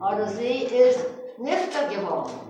Or Odyssee is Nifter geworden.